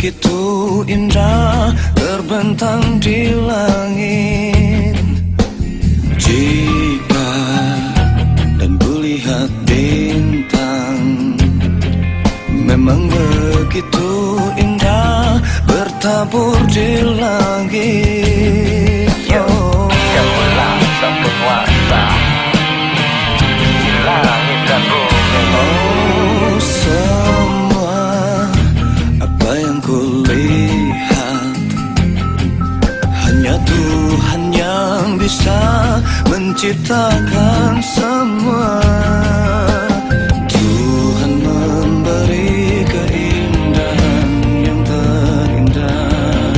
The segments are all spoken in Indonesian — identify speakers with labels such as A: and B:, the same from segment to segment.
A: begitu indah terbentang di langit. Jika dan kulihat bintang Memang begitu indah bertabur di langit menciptakan semua. Tuhan memberi keindahan yang terindah.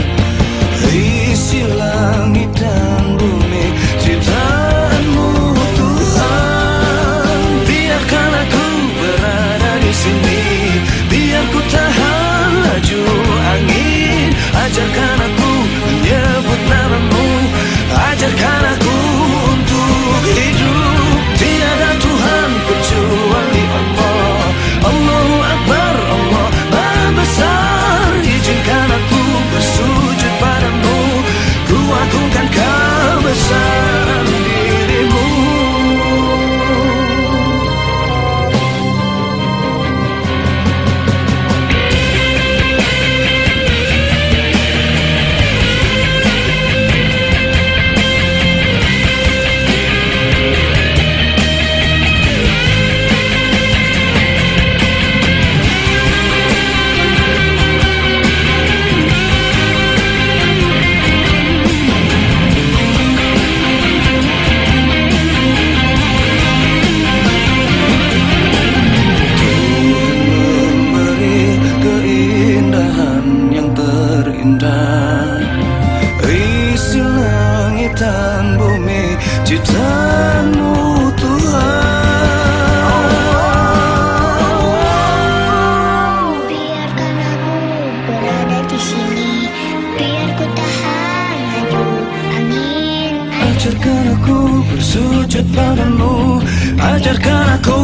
A: Isi langit dan bumi ciptaanmu Tuhan. Biarkan aku berada di sini. Biar ku tahan laju angin. Ajarkan aku menyebut namamu. Ajarkan indah Isi bumi Ciptamu Tuhan. Ajarkan aku bersujud padamu Ajarkan aku